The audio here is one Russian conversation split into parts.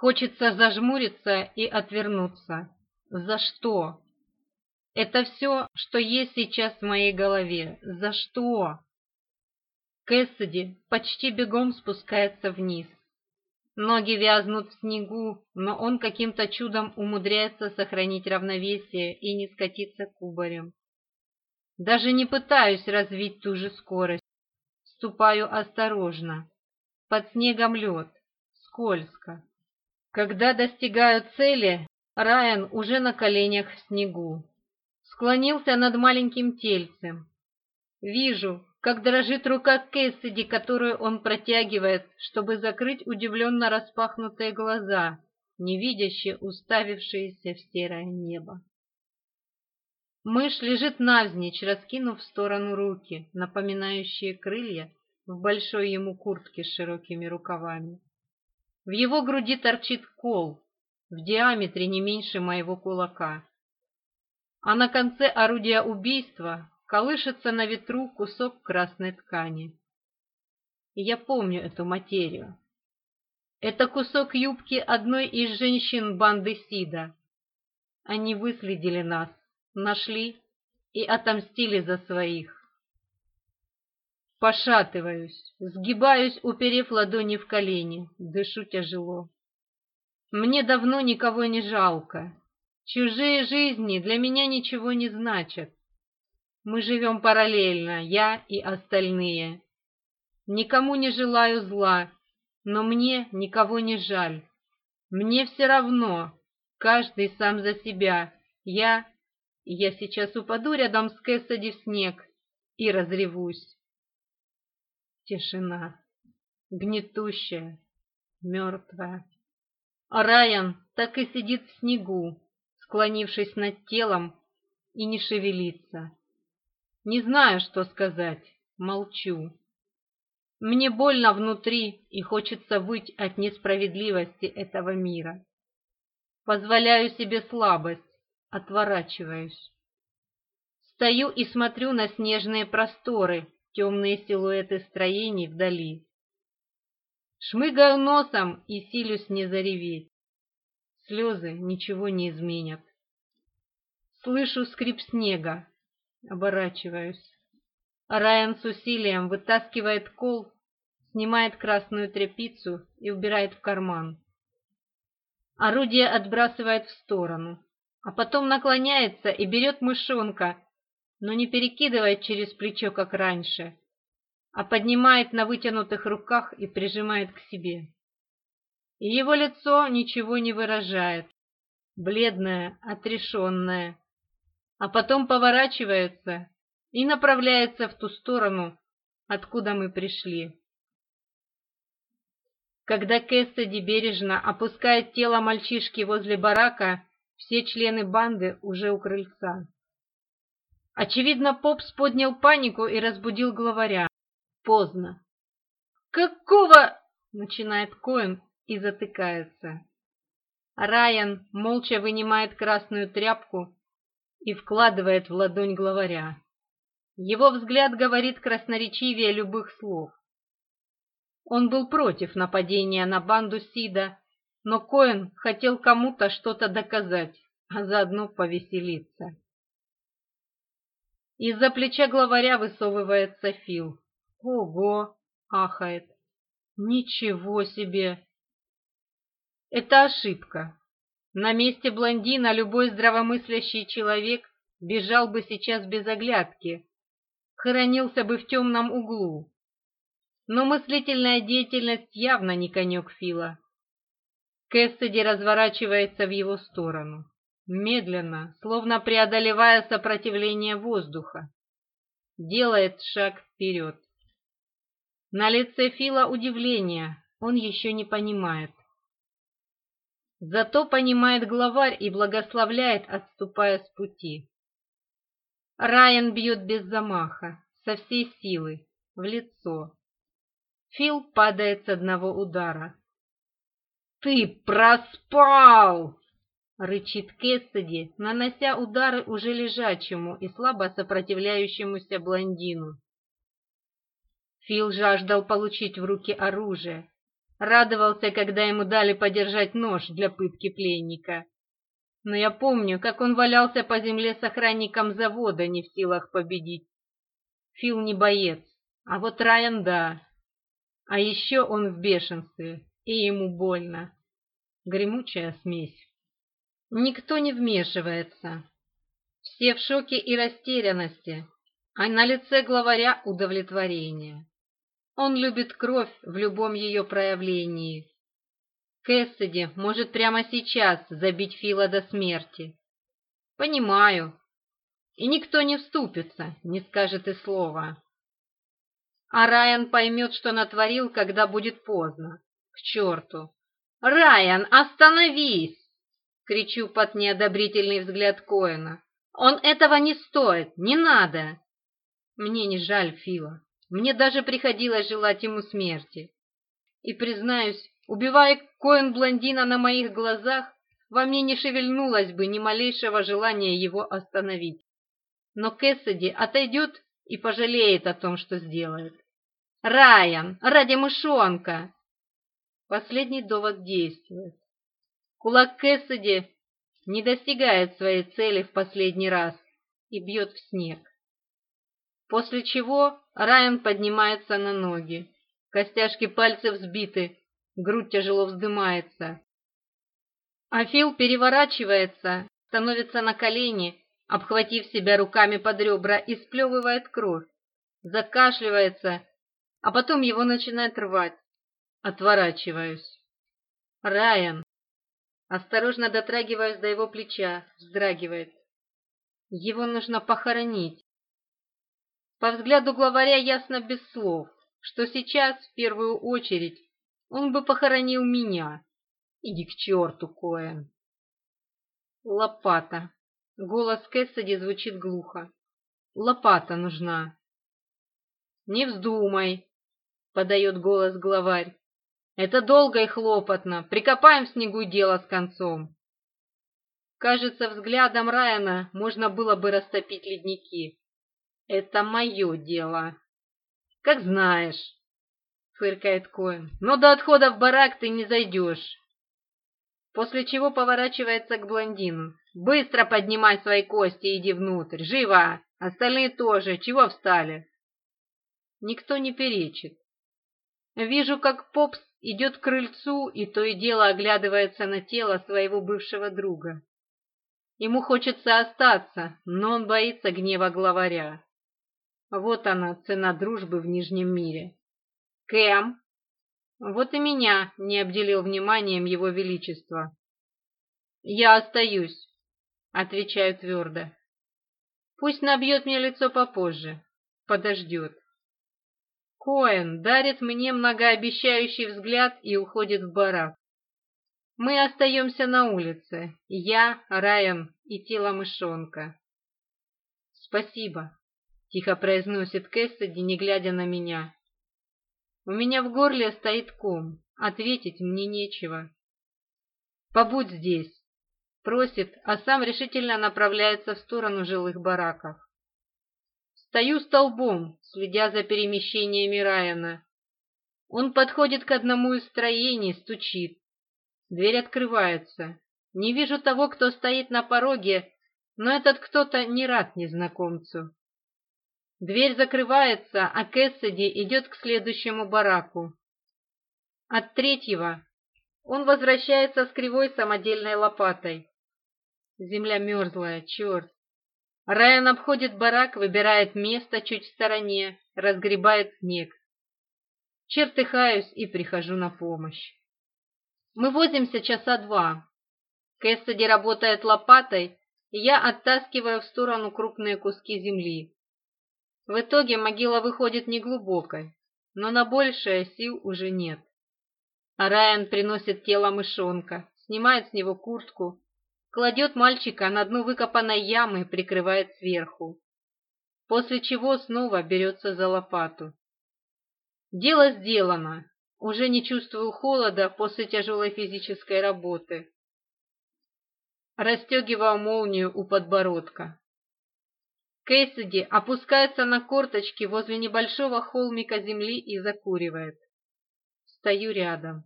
Хочется зажмуриться и отвернуться. За что? Это все, что есть сейчас в моей голове. За что? Кэссиди почти бегом спускается вниз. Ноги вязнут в снегу, но он каким-то чудом умудряется сохранить равновесие и не скатиться кубарем. Даже не пытаюсь развить ту же скорость. Ступаю осторожно. Под снегом лед. Скользко. Когда достигают цели, Райан уже на коленях в снегу. Склонился над маленьким тельцем. Вижу, как дрожит рука Кэссиди, которую он протягивает, чтобы закрыть удивленно распахнутые глаза, невидяще уставившиеся в серое небо. Мышь лежит навзничь, раскинув в сторону руки, напоминающие крылья в большой ему куртке с широкими рукавами. В его груди торчит кол, в диаметре не меньше моего кулака. А на конце орудия убийства колышется на ветру кусок красной ткани. И я помню эту материю. Это кусок юбки одной из женщин банды Сида. Они выследили нас, нашли и отомстили за своих. Пошатываюсь, сгибаюсь, уперев ладони в колени, дышу тяжело. Мне давно никого не жалко. Чужие жизни для меня ничего не значат. Мы живем параллельно, я и остальные. Никому не желаю зла, но мне никого не жаль. Мне все равно, каждый сам за себя. Я... Я сейчас упаду рядом с Кэссиди в снег и разревусь. Тишина. Гнетущая. Мертвая. А Райан так и сидит в снегу, склонившись над телом и не шевелится. Не знаю, что сказать, молчу. Мне больно внутри и хочется выть от несправедливости этого мира. Позволяю себе слабость, отворачиваюсь. Стою и смотрю на снежные просторы, темные силуэты строений вдали. Шмыгаю носом и силюсь не зареветь. Слезы ничего не изменят. Слышу скрип снега. Оборачиваюсь. Райан с усилием вытаскивает кол, снимает красную тряпицу и убирает в карман. Орудие отбрасывает в сторону, а потом наклоняется и берет мышонка, но не перекидывает через плечо, как раньше, а поднимает на вытянутых руках и прижимает к себе. И его лицо ничего не выражает, бледное, отрешенное, а потом поворачивается и направляется в ту сторону, откуда мы пришли. Когда Кэссиди бережно опускает тело мальчишки возле барака, все члены банды уже у крыльца. Очевидно, Попс поднял панику и разбудил главаря. Поздно. «Какого?» — начинает Коэн и затыкается. Райан молча вынимает красную тряпку и вкладывает в ладонь главаря. Его взгляд говорит красноречивее любых слов. Он был против нападения на банду Сида, но Коэн хотел кому-то что-то доказать, а заодно повеселиться. Из-за плеча главаря высовывается Фил. «Ого!» — ахает. «Ничего себе!» Это ошибка. На месте блондина любой здравомыслящий человек бежал бы сейчас без оглядки, хоронился бы в темном углу. Но мыслительная деятельность явно не конек Фила. Кэссиди разворачивается в его сторону медленно, словно преодолевая сопротивление воздуха. Делает шаг вперед. На лице Фила удивление, он еще не понимает. Зато понимает главарь и благословляет, отступая с пути. Райан бьет без замаха, со всей силы, в лицо. Фил падает с одного удара. «Ты проспал!» рычит Кессиди, нанося удары уже лежачему и слабо сопротивляющемуся блондину. Фил жаждал получить в руки оружие, радовался, когда ему дали подержать нож для пытки пленника. Но я помню, как он валялся по земле с охранником завода, не в силах победить. Фил не боец, а вот Райан да. А еще он в бешенстве, и ему больно. Гремучая смесь. Никто не вмешивается. Все в шоке и растерянности, а на лице главаря удовлетворение. Он любит кровь в любом ее проявлении. Кэссиди может прямо сейчас забить Фила до смерти. Понимаю. И никто не вступится, не скажет и слова. А Райан поймет, что натворил, когда будет поздно. К черту. «Райан, остановись!» кричу под неодобрительный взгляд Коэна. «Он этого не стоит! Не надо!» Мне не жаль Фила. Мне даже приходилось желать ему смерти. И, признаюсь, убивая Коэн-блондина на моих глазах, во мне не шевельнулось бы ни малейшего желания его остановить. Но Кэссиди отойдет и пожалеет о том, что сделает. «Райан, ради мышонка!» Последний довод действует. Кулак Кэссиди не достигает своей цели в последний раз и бьет в снег. После чего Райан поднимается на ноги. Костяшки пальцев сбиты, грудь тяжело вздымается. А Фил переворачивается, становится на колени, обхватив себя руками под ребра и сплевывает кровь. Закашливается, а потом его начинает рвать. Отворачиваюсь. «Райан!» Осторожно дотрагиваюсь до его плеча, вздрагивает. Его нужно похоронить. По взгляду главаря ясно без слов, что сейчас, в первую очередь, он бы похоронил меня. Иди к черту, Коэн. Лопата. Голос Кэссиди звучит глухо. Лопата нужна. Не вздумай, подает голос главарь. Это долго и хлопотно. Прикопаем в снегу дело с концом. Кажется, взглядом Райана можно было бы растопить ледники. Это мое дело. Как знаешь, фыркает Коэн. Но до отхода в барак ты не зайдешь. После чего поворачивается к блондину. Быстро поднимай свои кости и иди внутрь. Живо! Остальные тоже. Чего встали? Никто не перечит. Вижу, как Попс идет к крыльцу и то и дело оглядывается на тело своего бывшего друга. Ему хочется остаться, но он боится гнева главаря. Вот она, цена дружбы в Нижнем мире. Кэм. Вот и меня не обделил вниманием его величество. Я остаюсь, отвечаю твердо. Пусть набьет мне лицо попозже. Подождет. Коэн дарит мне многообещающий взгляд и уходит в барак. Мы остаемся на улице. Я, Райан и тело мышонка. «Спасибо», — тихо произносит Кэссиди, не глядя на меня. «У меня в горле стоит ком. Ответить мне нечего». «Побудь здесь», — просит, а сам решительно направляется в сторону жилых бараков. Стою столбом, следя за перемещениями Райана. Он подходит к одному из строений, стучит. Дверь открывается. Не вижу того, кто стоит на пороге, но этот кто-то не рад незнакомцу. Дверь закрывается, а Кэссиди идет к следующему бараку. От третьего он возвращается с кривой самодельной лопатой. Земля мерзлая, черт. Райан обходит барак, выбирает место чуть в стороне, разгребает снег. Чертыхаюсь и прихожу на помощь. Мы возимся часа два. Кэссиди работает лопатой, и я оттаскиваю в сторону крупные куски земли. В итоге могила выходит неглубокой, но на большее сил уже нет. А Райан приносит тело мышонка, снимает с него куртку, кладет мальчика на дно выкопанной ямы и прикрывает сверху, после чего снова берется за лопату. Дело сделано, уже не чувствую холода после тяжелой физической работы. Растегиваю молнию у подбородка. Кэссиди опускается на корточки возле небольшого холмика земли и закуривает. Стою рядом.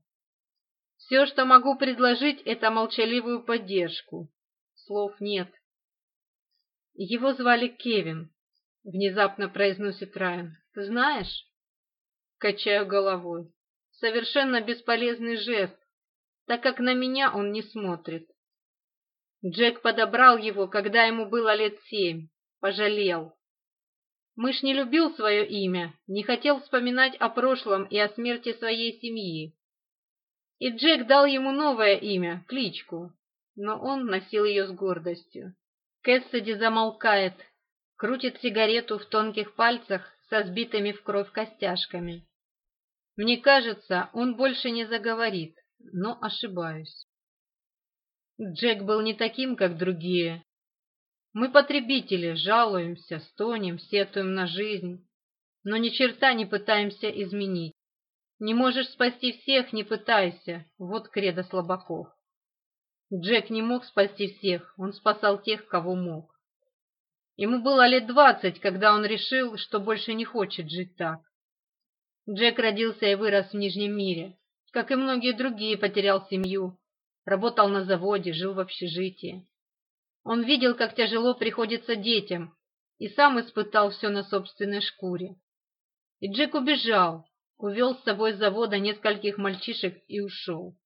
Все, что могу предложить, это молчаливую поддержку. Слов нет. Его звали Кевин, внезапно произносит Райан. Знаешь? Качаю головой. Совершенно бесполезный жест, так как на меня он не смотрит. Джек подобрал его, когда ему было лет семь. Пожалел. Мыш не любил свое имя, не хотел вспоминать о прошлом и о смерти своей семьи и Джек дал ему новое имя, кличку, но он носил ее с гордостью. Кэссиди замолкает, крутит сигарету в тонких пальцах со сбитыми в кровь костяшками. Мне кажется, он больше не заговорит, но ошибаюсь. Джек был не таким, как другие. Мы потребители, жалуемся, стонем, сетуем на жизнь, но ни черта не пытаемся изменить. Не можешь спасти всех, не пытайся. Вот кредо слабаков. Джек не мог спасти всех, он спасал тех, кого мог. Ему было лет двадцать, когда он решил, что больше не хочет жить так. Джек родился и вырос в Нижнем мире. Как и многие другие, потерял семью. Работал на заводе, жил в общежитии. Он видел, как тяжело приходится детям, и сам испытал все на собственной шкуре. И Джек убежал, увел с собой с завода нескольких мальчишек и ушел.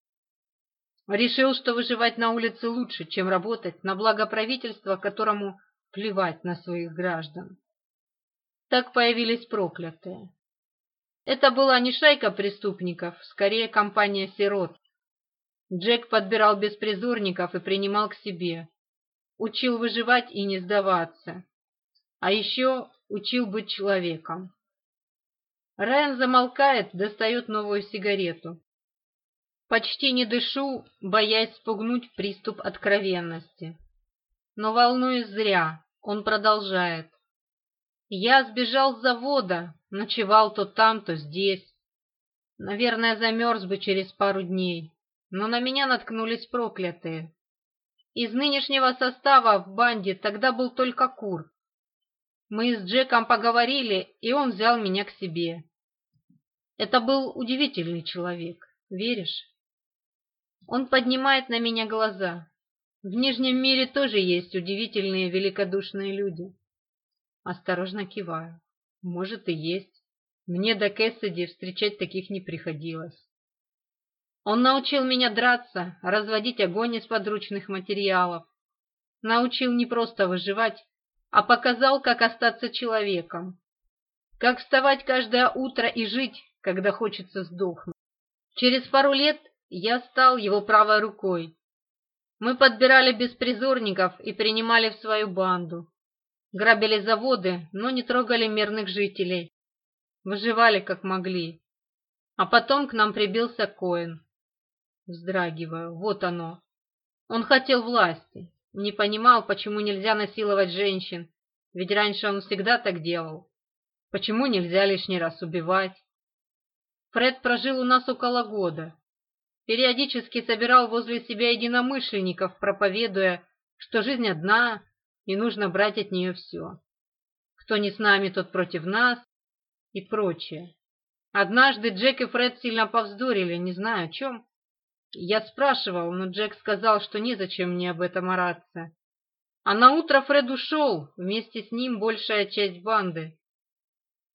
Решил, что выживать на улице лучше, чем работать на благо правительства, которому плевать на своих граждан. Так появились проклятые. Это была не шайка преступников, скорее компания сирот. Джек подбирал беспризорников и принимал к себе. Учил выживать и не сдаваться. А еще учил быть человеком. Рен замолкает, достает новую сигарету. Почти не дышу, боясь спугнуть приступ откровенности. Но волнуюсь зря, он продолжает. Я сбежал с завода, ночевал то там, то здесь. Наверное, замерз бы через пару дней, но на меня наткнулись проклятые. Из нынешнего состава в банде тогда был только Кур. Мы с Джеком поговорили, и он взял меня к себе. Это был удивительный человек, веришь? Он поднимает на меня глаза. В Нижнем мире тоже есть удивительные великодушные люди. Осторожно киваю. Может и есть. Мне до Кэссиди встречать таких не приходилось. Он научил меня драться, разводить огонь из подручных материалов. Научил не просто выживать, а показал, как остаться человеком. Как вставать каждое утро и жить, когда хочется сдохнуть. Через пару лет я стал его правой рукой. Мы подбирали беспризорников и принимали в свою банду. Грабили заводы, но не трогали мирных жителей. Выживали как могли. А потом к нам прибился Коэн. Вздрагиваю, вот оно. Он хотел власти, не понимал, почему нельзя насиловать женщин, ведь раньше он всегда так делал. Почему нельзя лишний раз убивать? Фред прожил у нас около года. Периодически собирал возле себя единомышленников, проповедуя, что жизнь одна и нужно брать от нее все. Кто не с нами, тот против нас и прочее. Однажды Джек и Фред сильно повздорили, не знаю о чем, я спрашивал, но Джек сказал, что незачем мне об этом ораться. А на утро Фред ушел, вместе с ним большая часть банды.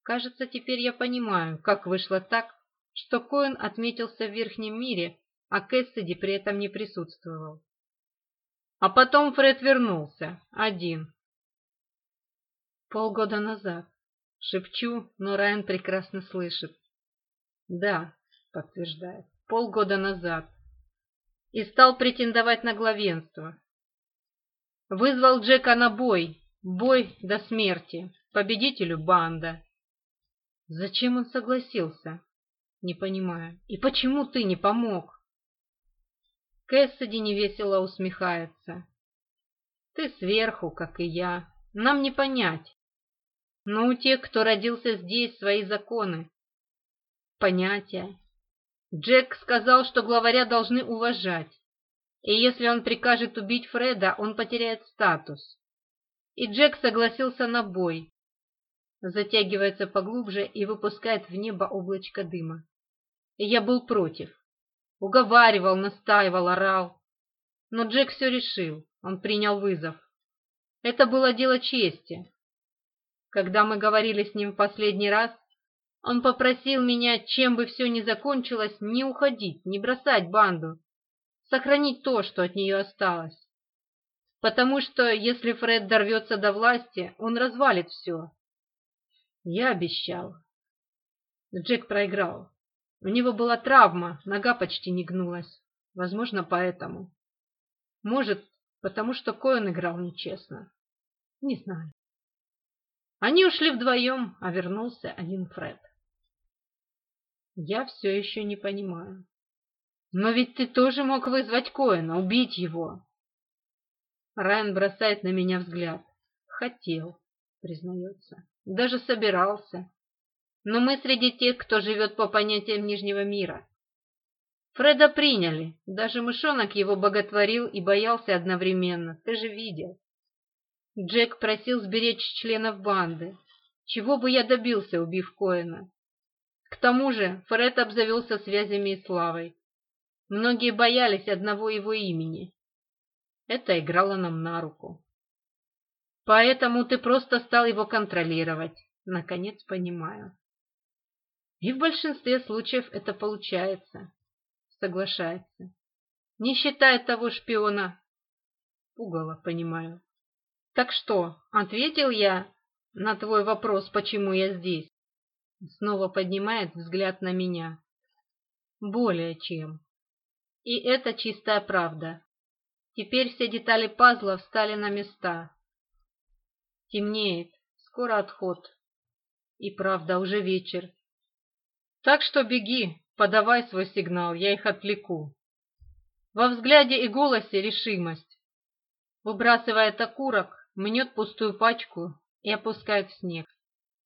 Кажется, теперь я понимаю, как вышло так, что Коэн отметился в верхнем мире, а Кэссиди при этом не присутствовал. А потом Фред вернулся, один. Полгода назад. Шепчу, но Райан прекрасно слышит. Да, подтверждает, полгода назад и стал претендовать на главенство. Вызвал Джека на бой, бой до смерти, победителю банда. Зачем он согласился? Не понимаю. И почему ты не помог? Кэссиди невесело усмехается. Ты сверху, как и я. Нам не понять. Но у тех, кто родился здесь, свои законы, понятия, Джек сказал, что главаря должны уважать, и если он прикажет убить Фреда, он потеряет статус. И Джек согласился на бой. Затягивается поглубже и выпускает в небо облачко дыма. Я был против. Уговаривал, настаивал, орал. Но Джек все решил, он принял вызов. Это было дело чести. Когда мы говорили с ним в последний раз, он попросил меня, чем бы все ни закончилось, не уходить, не бросать банду, сохранить то, что от нее осталось. Потому что, если Фред дорвется до власти, он развалит все. Я обещал. Джек проиграл. У него была травма, нога почти не гнулась. Возможно, поэтому. Может, потому что Коэн играл нечестно. Не знаю. Они ушли вдвоем, а вернулся один Фред. Я все еще не понимаю. Но ведь ты тоже мог вызвать Коэна, убить его. Райан бросает на меня взгляд. Хотел, признается. Даже собирался. Но мы среди тех, кто живет по понятиям Нижнего мира. Фреда приняли. Даже мышонок его боготворил и боялся одновременно. Ты же видел. Джек просил сберечь членов банды. Чего бы я добился, убив Коэна? К тому же Фред обзавелся связями и славой. Многие боялись одного его имени. Это играло нам на руку. Поэтому ты просто стал его контролировать. Наконец понимаю. И в большинстве случаев это получается. Соглашается. Не считая того шпиона. Пугало, понимаю. Так что, ответил я на твой вопрос, почему я здесь? Снова поднимает взгляд на меня. Более чем. И это чистая правда. Теперь все детали пазла встали на места. Темнеет. Скоро отход. И правда, уже вечер. Так что беги, подавай свой сигнал, я их отвлеку. Во взгляде и голосе решимость. Выбрасывает окурок, мнет пустую пачку и опускает в снег.